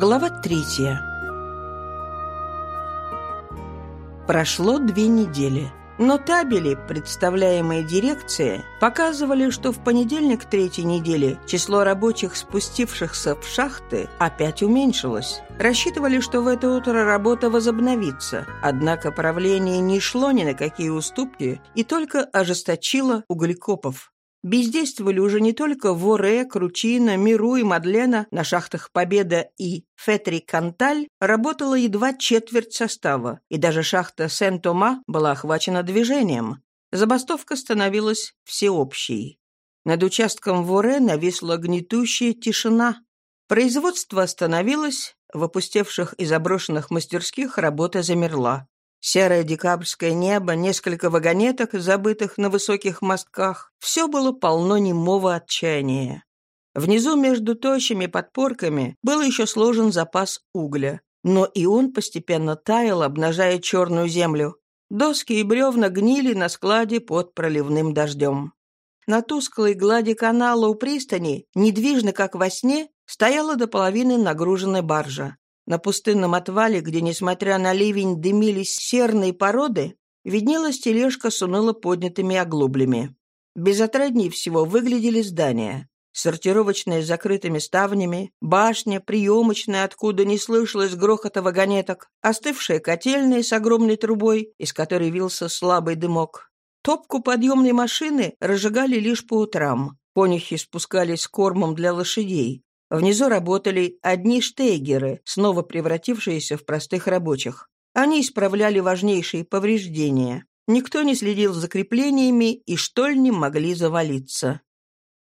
Глава третья. Прошло две недели. Но табели, представляемые дирекцией, показывали, что в понедельник третьей недели число рабочих, спустившихся в шахты, опять уменьшилось. Рассчитывали, что в это утро работа возобновится, однако правление не шло ни на какие уступки и только ожесточило углекопов. Бездействовали уже не только Воре, Кручина, Миру и Мадлена, на шахтах Победа и Фетри-Канталь работала едва четверть состава, и даже шахта Сен-Тома была охвачена движением. Забастовка становилась всеобщей. Над участком Воре нависла гнетущая тишина. Производство остановилось, в опустевших и заброшенных мастерских работа замерла. Серое декабрьское небо, несколько вагонеток, забытых на высоких мостках. Все было полно немого отчаяния. Внизу между тощими подпорками был еще сложен запас угля. Но и он постепенно таял, обнажая черную землю. Доски и бревна гнили на складе под проливным дождем. На тусклой глади канала у пристани, недвижно как во сне, стояла до половины нагруженная баржа. На пустынном отвале, где, несмотря на ливень, дымились серные породы, виднелась тележка с уныло поднятыми оглоблями. Безотраднее всего выглядели здания. Сортировочные с закрытыми ставнями, башня, приемочная, откуда не слышалось грохота вагонеток, остывшая котельная с огромной трубой, из которой вился слабый дымок. Топку подъемной машины разжигали лишь по утрам. Конюхи спускались с кормом для лошадей. Внизу работали одни штейгеры, снова превратившиеся в простых рабочих. Они исправляли важнейшие повреждения. Никто не следил за креплениями, и штольни могли завалиться.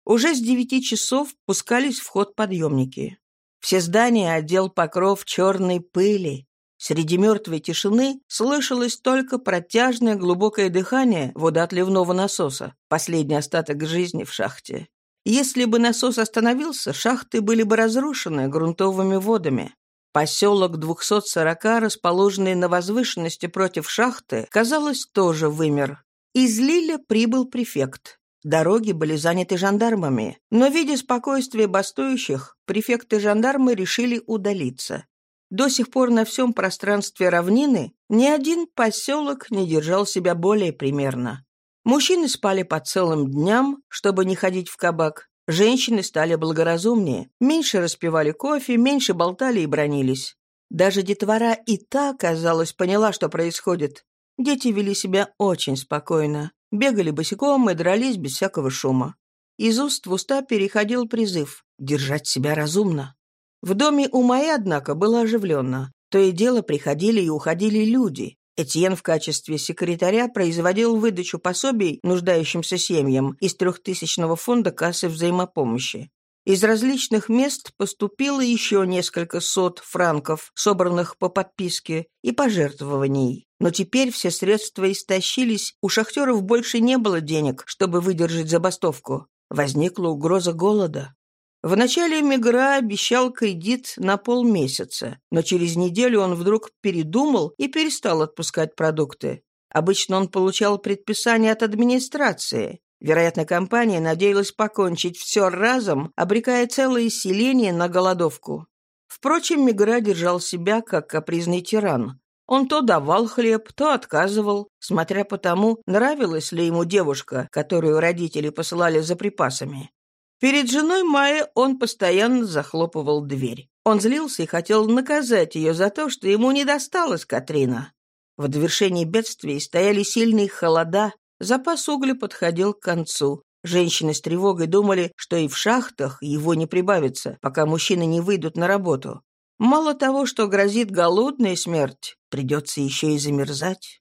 Уже с девяти часов пускались в ход подъемники. Все здания отдел покров черной пыли. Среди мертвой тишины слышалось только протяжное глубокое дыхание водоотливного насоса, последний остаток жизни в шахте. Если бы насос остановился, шахты были бы разрушены грунтовыми водами. Поселок 240, расположенный на возвышенности против шахты, казалось, тоже вымер. Из Лиля прибыл префект. Дороги были заняты жандармами, но, видя спокойствие бастующих, префекты жандармы решили удалиться. До сих пор на всем пространстве равнины ни один поселок не держал себя более примерно. Мужчины спали по целым дням, чтобы не ходить в кабак. Женщины стали благоразумнее, меньше распивали кофе, меньше болтали и бронились. Даже детвора и та, казалось, поняла, что происходит. Дети вели себя очень спокойно, бегали босиком и дрались без всякого шума. Из уст в уста переходил призыв «держать себя разумно». В доме у Майи, однако, было оживленно. То и дело приходили и уходили люди. Этьен в качестве секретаря производил выдачу пособий нуждающимся семьям из трехтысячного фонда кассы взаимопомощи. Из различных мест поступило еще несколько сот франков, собранных по подписке, и пожертвований. Но теперь все средства истощились, у шахтеров больше не было денег, чтобы выдержать забастовку. Возникла угроза голода. Вначале Мегра обещал кредит на полмесяца, но через неделю он вдруг передумал и перестал отпускать продукты. Обычно он получал предписание от администрации. Вероятно, компания надеялась покончить все разом, обрекая целое селение на голодовку. Впрочем, Мегра держал себя как капризный тиран. Он то давал хлеб, то отказывал, смотря по тому, нравилась ли ему девушка, которую родители посылали за припасами. Перед женой Майи он постоянно захлопывал дверь. Он злился и хотел наказать ее за то, что ему не досталась Катрина. В довершении бедствий стояли сильные холода, запас угля подходил к концу. Женщины с тревогой думали, что и в шахтах его не прибавится, пока мужчины не выйдут на работу. Мало того, что грозит голодная смерть, придется еще и замерзать.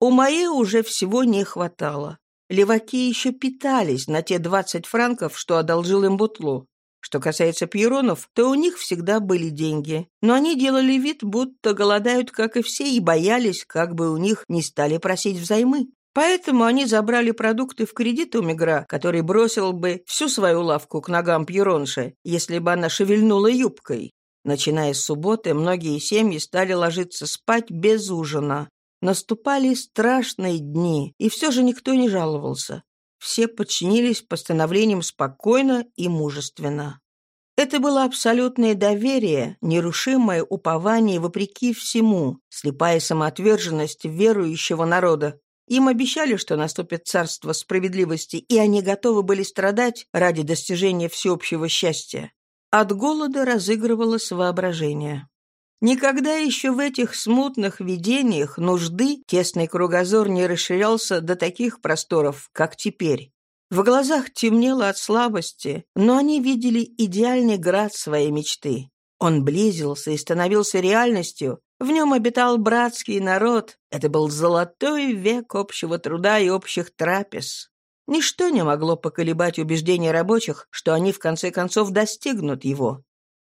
У Майи уже всего не хватало. Леваки еще питались на те 20 франков, что одолжил им Бутлу. Что касается пьеронов, то у них всегда были деньги. Но они делали вид, будто голодают, как и все, и боялись, как бы у них не стали просить взаймы. Поэтому они забрали продукты в кредит у Мигра, который бросил бы всю свою лавку к ногам Пьеронши, если бы она шевельнула юбкой. Начиная с субботы, многие семьи стали ложиться спать без ужина. Наступали страшные дни, и все же никто не жаловался. Все подчинились постановлениям спокойно и мужественно. Это было абсолютное доверие, нерушимое упование вопреки всему, слепая самоотверженность верующего народа. Им обещали, что наступит царство справедливости, и они готовы были страдать ради достижения всеобщего счастья. От голода разыгрывалось воображение. Никогда еще в этих смутных видениях нужды тесный кругозор не расширялся до таких просторов, как теперь. В глазах темнело от слабости, но они видели идеальный град своей мечты. Он близился и становился реальностью. В нем обитал братский народ. Это был золотой век общего труда и общих трапез. Ничто не могло поколебать убеждения рабочих, что они в конце концов достигнут его.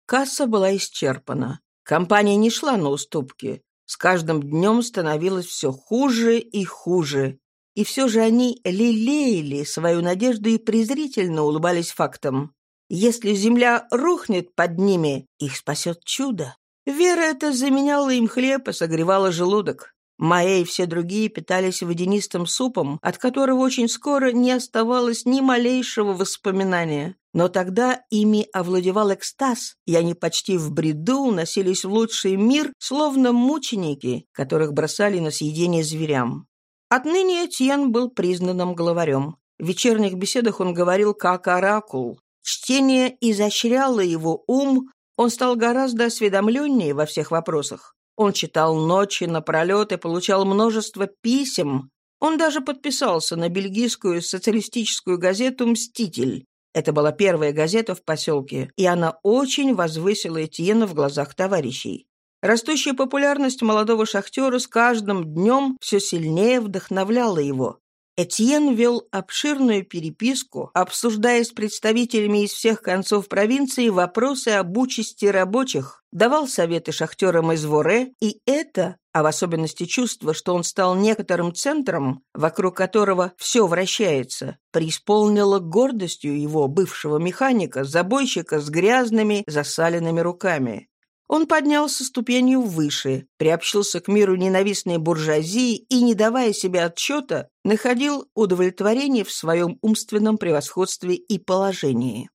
Касса была исчерпана. Компания не шла на уступки. С каждым днем становилось все хуже и хуже. И все же они лелеяли свою надежду и презрительно улыбались фактам. Если земля рухнет под ними, их спасет чудо. Вера эта заменяла им хлеб и согревала желудок. Майя и все другие питались водянистым супом, от которого очень скоро не оставалось ни малейшего воспоминания. Но тогда ими овладевал экстаз, и они почти в бреду уносились в лучший мир, словно мученики, которых бросали на съедение зверям. Отныне Этьен был признанным главарем. В вечерних беседах он говорил как оракул. Чтение изощряло его ум, он стал гораздо осведомленнее во всех вопросах. Он читал ночи напролет и получал множество писем. Он даже подписался на бельгийскую социалистическую газету «Мститель». Это была первая газета в поселке, и она очень возвысила Этьена в глазах товарищей. Растущая популярность молодого шахтера с каждым днем все сильнее вдохновляла его. Этьен вел обширную переписку, обсуждая с представителями из всех концов провинции вопросы об участи рабочих, давал советы шахтерам из Воре, и это, а в особенности чувство, что он стал некоторым центром, вокруг которого все вращается, преисполнило гордостью его бывшего механика, забойщика с грязными, засаленными руками. Он поднялся ступенью выше, приобщился к миру ненавистной буржуазии и, не давая себе отчета, находил удовлетворение в своем умственном превосходстве и положении.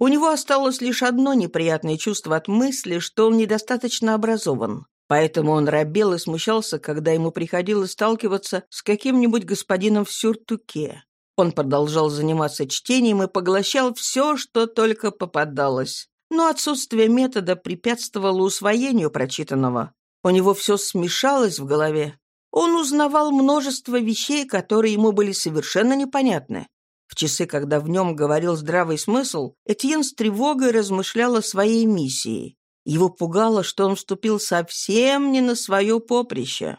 У него осталось лишь одно неприятное чувство от мысли, что он недостаточно образован. Поэтому он робел и смущался, когда ему приходилось сталкиваться с каким-нибудь господином в сюртуке. Он продолжал заниматься чтением и поглощал все, что только попадалось но отсутствие метода препятствовало усвоению прочитанного. У него все смешалось в голове. Он узнавал множество вещей, которые ему были совершенно непонятны. В часы, когда в нем говорил здравый смысл, Этьен с тревогой размышлял о своей миссии. Его пугало, что он вступил совсем не на свое поприще.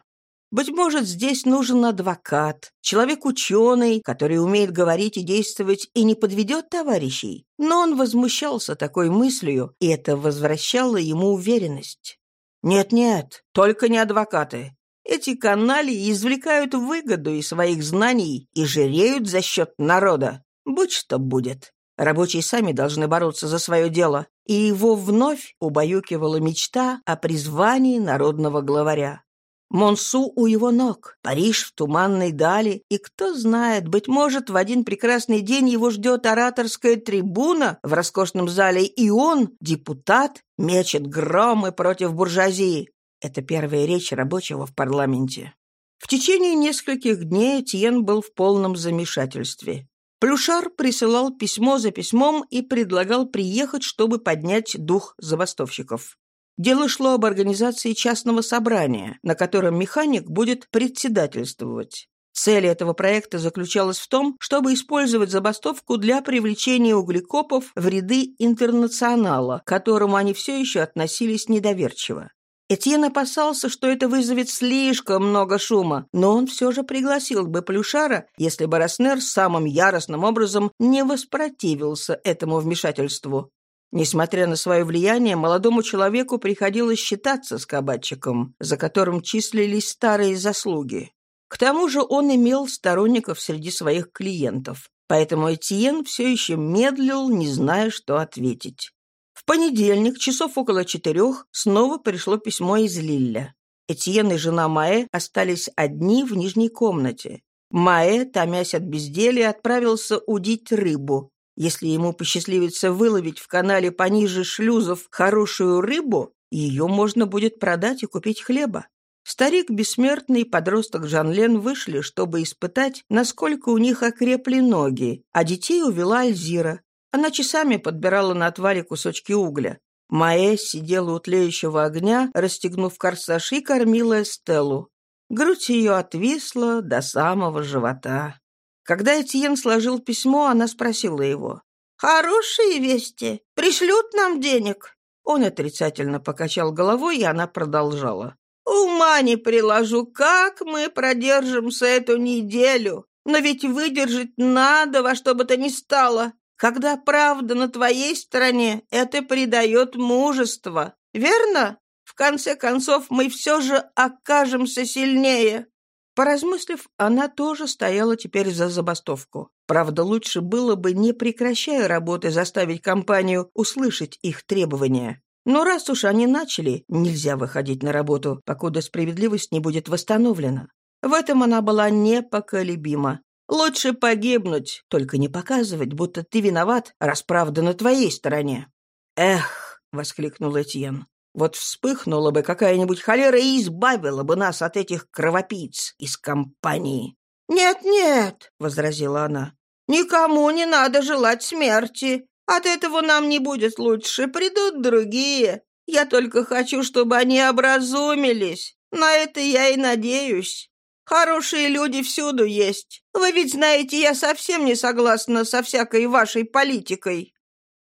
Быть может, здесь нужен адвокат, человек-ученый, который умеет говорить и действовать и не подведет товарищей. Но он возмущался такой мыслью, и это возвращало ему уверенность. Нет-нет, только не адвокаты. Эти канали извлекают выгоду из своих знаний и жиреют за счет народа. Будь что будет. Рабочие сами должны бороться за свое дело, и его вновь убаюкивала мечта о призвании народного главаря. Монсу у его ног, Париж в туманной дали, и кто знает, быть может, в один прекрасный день его ждет ораторская трибуна в роскошном зале, и он, депутат, мечет громы против буржуазии. Это первая речь рабочего в парламенте. В течение нескольких дней Тьен был в полном замешательстве. Плюшар присылал письмо за письмом и предлагал приехать, чтобы поднять дух забастовщиков. Дело шло об организации частного собрания, на котором механик будет председательствовать. Цель этого проекта заключалась в том, чтобы использовать забастовку для привлечения углекопов в ряды интернационала, к которому они все еще относились недоверчиво. Этьен опасался, что это вызовет слишком много шума, но он все же пригласил бы Плюшара, если бы Роснер самым яростным образом не воспротивился этому вмешательству. Несмотря на свое влияние, молодому человеку приходилось считаться с кабачиком, за которым числились старые заслуги. К тому же он имел сторонников среди своих клиентов, поэтому Этьен все еще медлил, не зная, что ответить. В понедельник, часов около четырех, снова пришло письмо из Лилля. Этьен и жена Маэ остались одни в нижней комнате. Маэ, томясь от безделия, отправился удить рыбу. Если ему посчастливится выловить в канале пониже шлюзов хорошую рыбу, ее можно будет продать и купить хлеба. Старик бессмертный и подросток Жанлен вышли, чтобы испытать, насколько у них окрепли ноги, а детей увела Альзира. Она часами подбирала на отвале кусочки угля. Маэ сидела у тлеющего огня, расстегнув корсаж и кормила Эстеллу. Грудь ее отвисла до самого живота. Когда Этьен сложил письмо, она спросила его. «Хорошие вести. Пришлют нам денег?» Он отрицательно покачал головой, и она продолжала. «Ума не приложу, как мы продержимся эту неделю. Но ведь выдержать надо во что бы то ни стало. Когда правда на твоей стороне, это придает мужество. Верно? В конце концов, мы все же окажемся сильнее». Поразмыслив, она тоже стояла теперь за забастовку. Правда, лучше было бы, не прекращая работы, заставить компанию услышать их требования. Но раз уж они начали, нельзя выходить на работу, покуда справедливость не будет восстановлена. В этом она была непоколебима. Лучше погибнуть, только не показывать, будто ты виноват, раз правда на твоей стороне. «Эх!» — воскликнул Этьен. «Вот вспыхнула бы какая-нибудь холера и избавила бы нас от этих кровопийц из компании». «Нет-нет!» — возразила она. «Никому не надо желать смерти. От этого нам не будет лучше. Придут другие. Я только хочу, чтобы они образумились. На это я и надеюсь». Хорошие люди всюду есть. Вы ведь знаете, я совсем не согласна со всякой вашей политикой».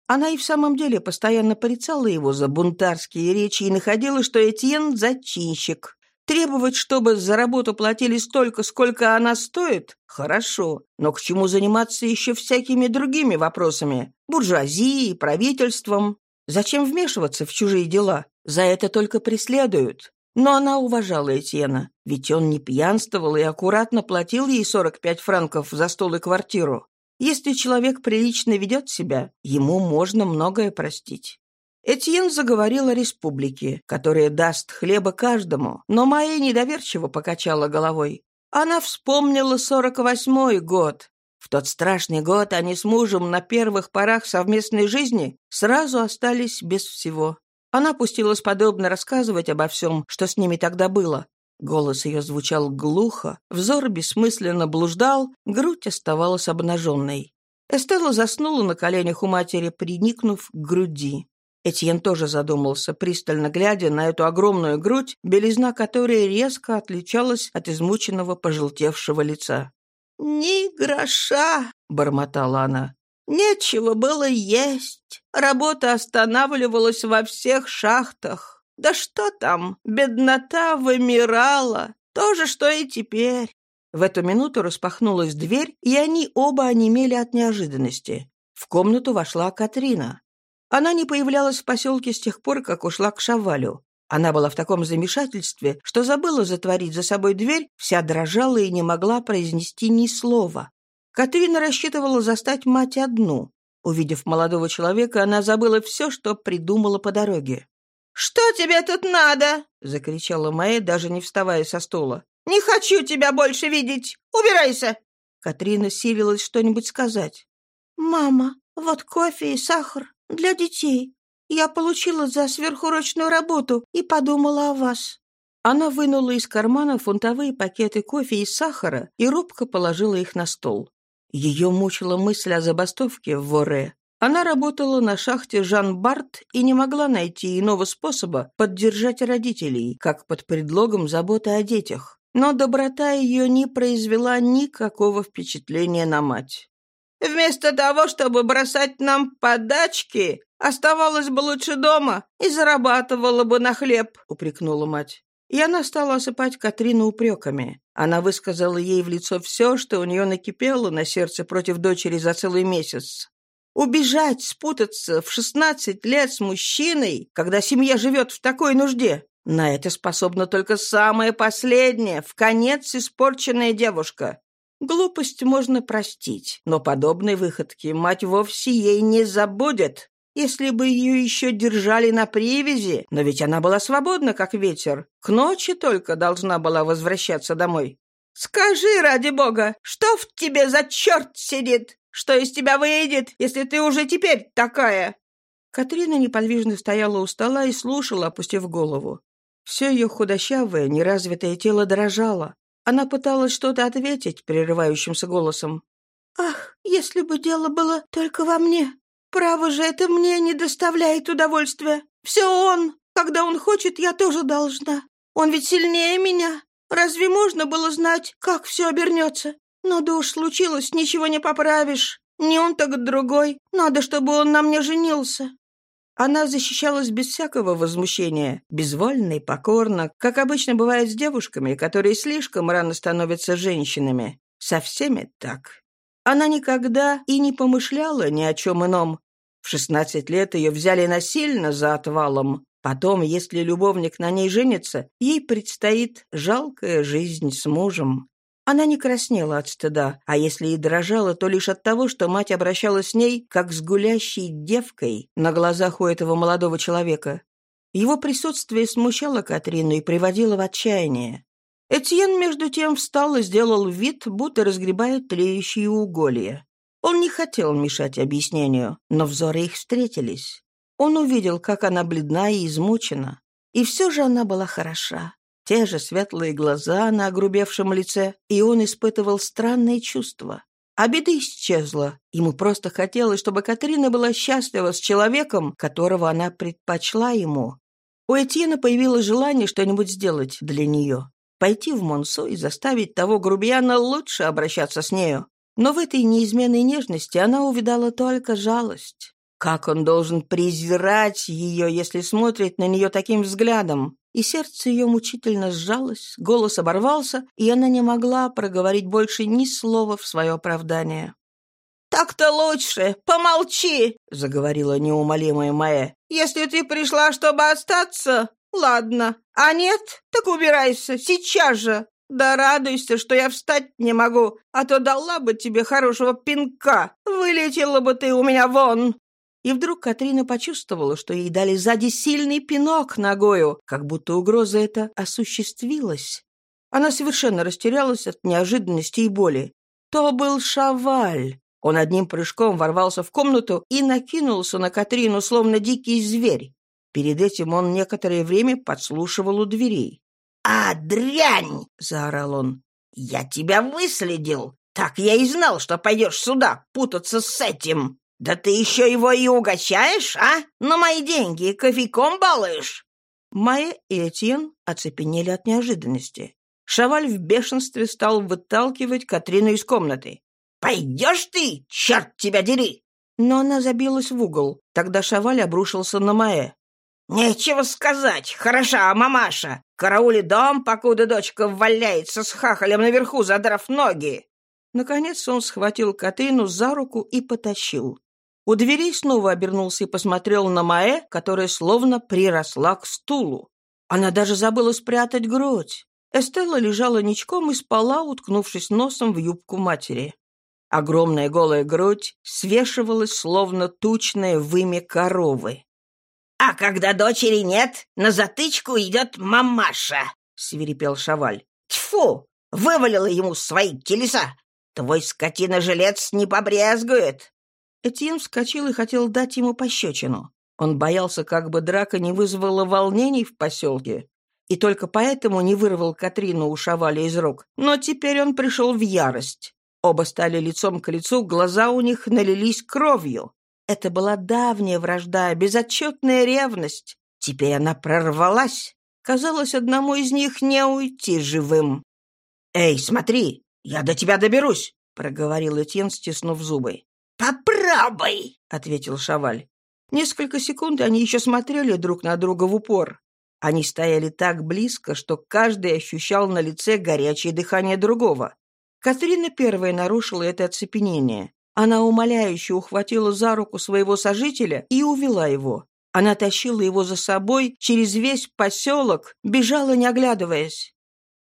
Она и в самом деле постоянно порицала его за бунтарские речи и находила, что Этьен – зачинщик. Требовать, чтобы за работу платили столько, сколько она стоит – хорошо, но к чему заниматься еще всякими другими вопросами – буржуазией, правительством? Зачем вмешиваться в чужие дела? За это только преследуют. Но она уважала Этьена, ведь он не пьянствовал и аккуратно платил ей 45 франков за стол и квартиру. Если человек прилично ведет себя, ему можно многое простить. Этьен заговорил о республике, которая даст хлеба каждому, но Майя недоверчиво покачала головой. Она вспомнила сорок восьмой год. В тот страшный год они с мужем на первых порах совместной жизни сразу остались без всего. Она пустилась подобно рассказывать обо всем, что с ними тогда было. Голос ее звучал глухо, взор бессмысленно блуждал, грудь оставалась обнаженной. Эстелла заснула на коленях у матери, приникнув к груди. Этьен тоже задумался, пристально глядя на эту огромную грудь, белизна которой резко отличалась от измученного пожелтевшего лица. «Ни гроша!» — бормотала она. Нечего было есть. Работа останавливалась во всех шахтах. Да что там, беднота вымирала. То же, что и теперь. В эту минуту распахнулась дверь, и они оба онемели от неожиданности. В комнату вошла Катрина. Она не появлялась в поселке с тех пор, как ушла к Шавалю. Она была в таком замешательстве, что забыла затворить за собой дверь, вся дрожала и не могла произнести ни слова. Катрина рассчитывала застать мать одну. Увидев молодого человека, она забыла все, что придумала по дороге. «Что тебе тут надо?» — закричала Майя, даже не вставая со стула. «Не хочу тебя больше видеть! Убирайся!» Катрина силилась что-нибудь сказать. «Мама, вот кофе и сахар для детей. Я получила за сверхурочную работу и подумала о вас». Она вынула из кармана фунтовые пакеты кофе и сахара и робко положила их на стол. Ее мучила мысль о забастовке в Воре. Она работала на шахте Жан-Барт и не могла найти иного способа поддержать родителей, как под предлогом заботы о детях. Но доброта ее не произвела никакого впечатления на мать. «Вместо того, чтобы бросать нам подачки, оставалась бы лучше дома и зарабатывала бы на хлеб», — упрекнула мать. И она стала осыпать Катрину упреками. Она высказала ей в лицо все, что у нее накипело на сердце против дочери за целый месяц. Убежать, спутаться в шестнадцать лет с мужчиной, когда семья живет в такой нужде, на это способна только самая последняя, в конец испорченная девушка. Глупость можно простить, но подобной выходки мать вовсе ей не забудет. Если бы ее еще держали на привязи, но ведь она была свободна, как ветер. К ночи только должна была возвращаться домой. «Скажи, ради бога, что в тебе за черт сидит? Что из тебя выйдет, если ты уже теперь такая?» Катрина неподвижно стояла у стола и слушала, опустив голову. Все ее худощавое, неразвитое тело дрожало. Она пыталась что-то ответить прерывающимся голосом. «Ах, если бы дело было только во мне! Право же, это мне не доставляет удовольствия. Все он. Когда он хочет, я тоже должна. Он ведь сильнее меня. Разве можно было знать, как все обернется? Но да уж случилось, ничего не поправишь. Не он, так другой. Надо, чтобы он на мне женился. Она защищалась без всякого возмущения, безвольно и покорно, как обычно бывает с девушками, которые слишком рано становятся женщинами. Со всеми так. Она никогда и не помышляла ни о чем ином. В 16 лет ее взяли насильно за отвалом. Потом, если любовник на ней женится, ей предстоит жалкая жизнь с мужем. Она не краснела от стыда, а если и дрожала, то лишь от того, что мать обращалась с ней, как с гулящей девкой на глазах у этого молодого человека. Его присутствие смущало Катрину и приводило в отчаяние. Этьен, между тем, встал и сделал вид, будто разгребает тлеющие уголья. Он не хотел мешать объяснению, но взоры их встретились. Он увидел, как она бледна и измучена. И все же она была хороша. Те же светлые глаза на огрубевшем лице, и он испытывал странные чувства. Обида исчезла. Ему просто хотелось, чтобы Катрина была счастлива с человеком, которого она предпочла ему. У Этьена появилось желание что-нибудь сделать для нее. Пойти в Монсо и заставить того грубияна лучше обращаться с нею. Но в этой неизменной нежности она увидала только жалость. Как он должен презирать ее, если смотрит на нее таким взглядом? И сердце ее мучительно сжалось, голос оборвался, и она не могла проговорить больше ни слова в свое оправдание. «Так-то лучше! Помолчи!» — заговорила неумолимая Майя. «Если ты пришла, чтобы остаться, ладно. А нет, так убирайся, сейчас же. Да радуйся, что я встать не могу, а то дала бы тебе хорошего пинка. Вылетела бы ты у меня вон!» И вдруг Катрина почувствовала, что ей дали сзади сильный пинок ногою, как будто угроза эта осуществилась. Она совершенно растерялась от неожиданности и боли. То был Шаваль. Он одним прыжком ворвался в комнату и накинулся на Катрину, словно дикий зверь. Перед этим он некоторое время подслушивал у дверей. «А, дрянь!» — заорал он. «Я тебя выследил! Так я и знал, что пойдешь сюда путаться с этим!» «Да ты еще его и угощаешь, а? На мои деньги кофейком балуешь?» Майя и Этьен оцепенели от неожиданности. Шаваль в бешенстве стал выталкивать Катрину из комнаты. «Пойдешь ты, черт тебя дери!» Но она забилась в угол. Тогда Шаваль обрушился на Маэ. «Нечего сказать, хороша мамаша. Караули дом, покуда дочка валяется с хахалем наверху, задрав ноги». Наконец он схватил Катрину за руку и потащил. У дверей снова обернулся и посмотрел на Маэ, которая словно приросла к стулу. Она даже забыла спрятать грудь. Эстелла лежала ничком и спала, уткнувшись носом в юбку матери. Огромная голая грудь свешивалась, словно тучное вымя коровы. «А когда дочери нет, на затычку идет мамаша!» — свирепел Шаваль. «Тьфу! Вывалила ему свои телеса! Твой скотина-жилец не побрезгует!» Этьен вскочил и хотел дать ему пощечину. Он боялся, как бы драка не вызвала волнений в поселке. И только поэтому не вырвал Катрину у Шаваля из рук. Но теперь он пришел в ярость. Оба стали лицом к лицу, глаза у них налились кровью. Это была давняя вражда, безотчетная ревность. Теперь она прорвалась. Казалось, одному из них не уйти живым. «Эй, смотри, я до тебя доберусь!» — проговорил Этьен, стиснув зубы. «Попробуй!» — ответил Шаваль. Несколько секунд они еще смотрели друг на друга в упор. Они стояли так близко, что каждый ощущал на лице горячее дыхание другого. Катрина первая нарушила это оцепенение. Она умоляюще ухватила за руку своего сожителя и увела его. Она тащила его за собой через весь поселок, бежала, не оглядываясь.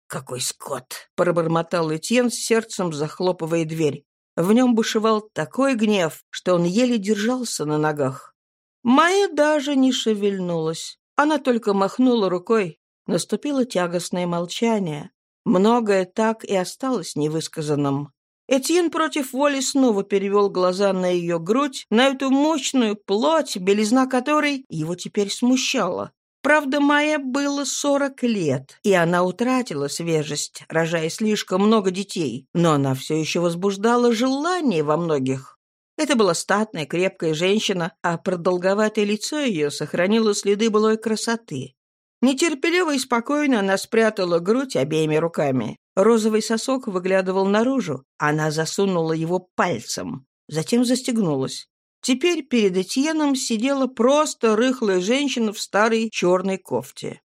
«Какой скот!» — пробормотал Этьен с сердцем, захлопывая дверь. В нем бушевал такой гнев, что он еле держался на ногах. Майя даже не шевельнулась. Она только махнула рукой. Наступило тягостное молчание. Многое так и осталось невысказанным. Этьен против воли снова перевел глаза на ее грудь, на эту мощную плоть, белизна которой его теперь смущала. Правда, Майе было сорок лет, и она утратила свежесть, рожая слишком много детей, но она все еще возбуждала желание во многих. Это была статная, крепкая женщина, а продолговатое лицо ее сохранило следы былой красоты. Нетерпеливо и спокойно она спрятала грудь обеими руками. Розовый сосок выглядывал наружу. Она засунула его пальцем. Затем застегнулась. Теперь перед Этьеном сидела просто рыхлая женщина в старой черной кофте.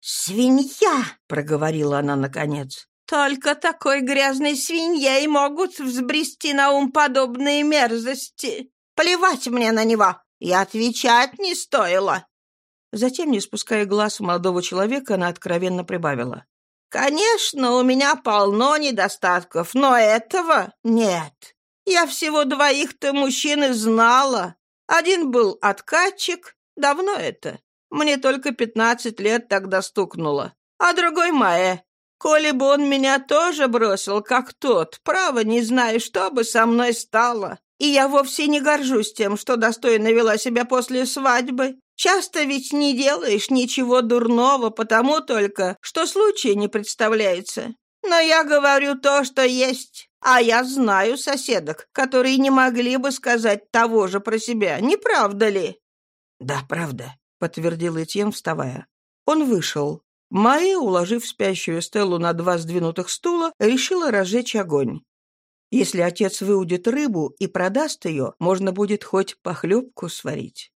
«Свинья!» — проговорила она наконец. «Только такой грязной свиньей могут взбрести на ум подобные мерзости. Плевать мне на него, и отвечать не стоило». Затем, не спуская глаз молодого человека, она откровенно прибавила. «Конечно, у меня полно недостатков, но этого нет. Я всего двоих-то мужчин знала. Один был откатчик, давно это. Мне только пятнадцать лет тогда стукнуло. А другой Маэ. Коли бы он меня тоже бросил, как тот, право не знаю, что бы со мной стало. И я вовсе не горжусь тем, что достойно вела себя после свадьбы. Часто ведь не делаешь ничего дурного, потому только, что случая не представляется. Но я говорю то, что есть. А я знаю соседок, которые не могли бы сказать того же про себя, не правда ли?» «Да, правда», — подтвердил Этьен, вставая. Он вышел. Майя, уложив спящую Стеллу на два сдвинутых стула, решила разжечь огонь. Если отец выудит рыбу и продаст ее, можно будет хоть похлебку сварить.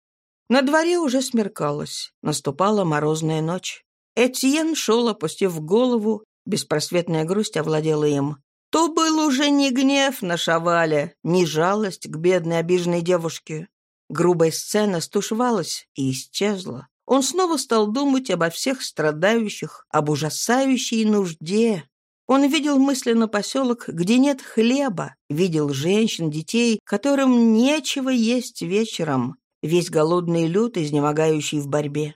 На дворе уже смеркалось, наступала морозная ночь. Этьен шел, опустив голову, беспросветная грусть овладела им. То был уже не гнев на Шавале, не жалость к бедной обиженной девушке. Грубая сцена стушевалась и исчезла. Он снова стал думать обо всех страдающих, об ужасающей нужде. Он видел мысленно поселок, где нет хлеба, видел женщин, детей, которым нечего есть вечером, весь голодный люд, изнемогающий в борьбе.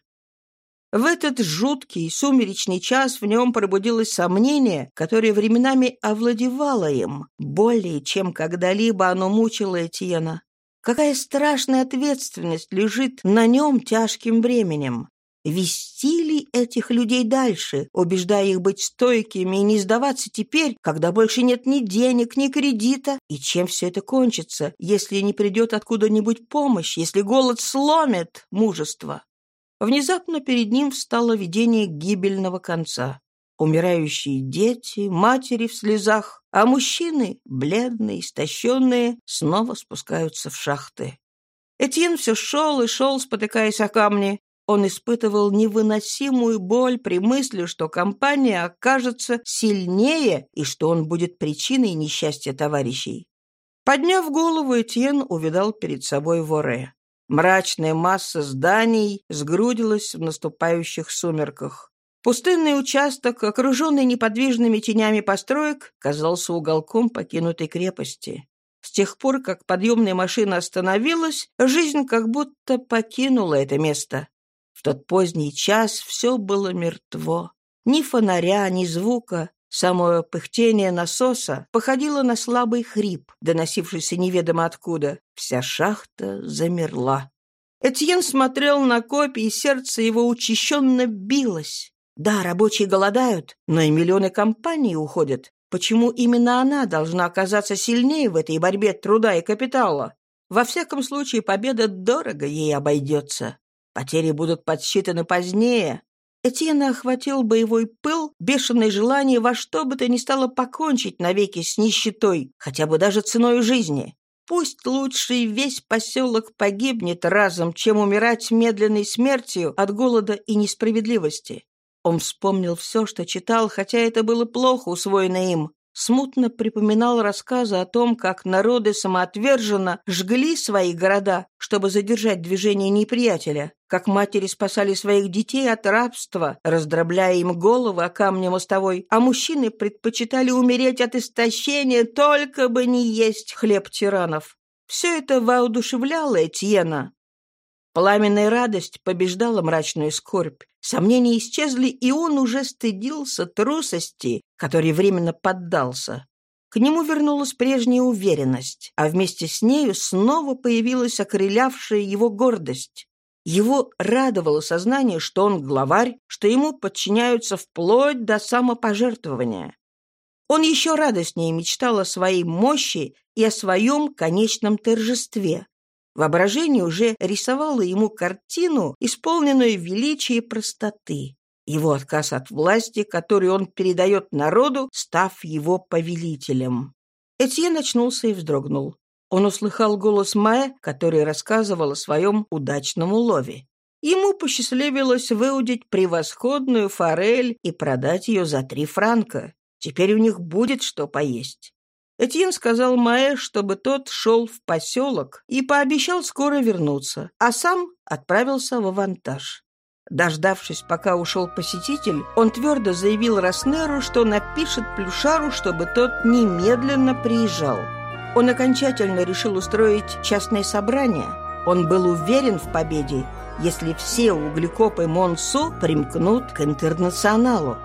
В этот жуткий, сумеречный час в нем пробудилось сомнение, которое временами овладевало им. Более чем когда-либо оно мучило Этьена. Какая страшная ответственность лежит на нем тяжким бременем. Вести ли этих людей дальше, убеждая их быть стойкими и не сдаваться теперь, когда больше нет ни денег, ни кредита? И чем все это кончится, если не придет откуда-нибудь помощь, если голод сломит мужество? Внезапно перед ним встало видение гибельного конца. Умирающие дети, матери в слезах, а мужчины, бледные, истощенные, снова спускаются в шахты. Этьен все шел и шел, спотыкаясь о камни. Он испытывал невыносимую боль при мысли, что компания окажется сильнее и что он будет причиной несчастья товарищей. Подняв голову, Этьен увидал перед собой Воре. Мрачная масса зданий сгрудилась в наступающих сумерках. Пустынный участок, окруженный неподвижными тенями построек, казался уголком покинутой крепости. С тех пор, как подъемная машина остановилась, жизнь как будто покинула это место. В тот поздний час все было мертво. Ни фонаря, ни звука. Самое пыхтение насоса походило на слабый хрип, доносившийся неведомо откуда. Вся шахта замерла. Этьен смотрел на копии, и сердце его учащенно билось. Да, рабочие голодают, но и миллионы компаний уходят. Почему именно она должна оказаться сильнее в этой борьбе труда и капитала? Во всяком случае, победа дорого ей обойдется. Потери будут подсчитаны позднее. Этьена охватил боевой пыл, бешеное желание во что бы то ни стало покончить навеки с нищетой, хотя бы даже ценой жизни. Пусть лучше весь поселок погибнет разом, чем умирать медленной смертью от голода и несправедливости. Он вспомнил все, что читал, хотя это было плохо усвоено им смутно припоминал рассказы о том, как народы самоотверженно жгли свои города, чтобы задержать движение неприятеля, как матери спасали своих детей от рабства, раздробляя им головы о камне мостовой, а мужчины предпочитали умереть от истощения, только бы не есть хлеб тиранов. Все это воодушевляло Этьена. Пламенная радость побеждала мрачную скорбь. Сомнения исчезли, и он уже стыдился трусости, которой временно поддался. К нему вернулась прежняя уверенность, а вместе с нею снова появилась окрылявшая его гордость. Его радовало сознание, что он главарь, что ему подчиняются вплоть до самопожертвования. Он еще радостнее мечтал о своей мощи и о своем конечном торжестве. Воображение уже рисовало ему картину, исполненную величия и простоты. Его отказ от власти, который он передает народу, став его повелителем. Этьен очнулся и вздрогнул. Он услыхал голос Маэ, который рассказывал о своем удачном улове. Ему посчастливилось выудить превосходную форель и продать ее за три франка. Теперь у них будет что поесть. Этьен сказал Маэ, чтобы тот шел в поселок и пообещал скоро вернуться, а сам отправился в авантаж. Дождавшись, пока ушел посетитель, он твердо заявил Роснеру, что напишет Плюшару, чтобы тот немедленно приезжал. Он окончательно решил устроить частное собрание. Он был уверен в победе, если все углекопы Монсо примкнут к интернационалу.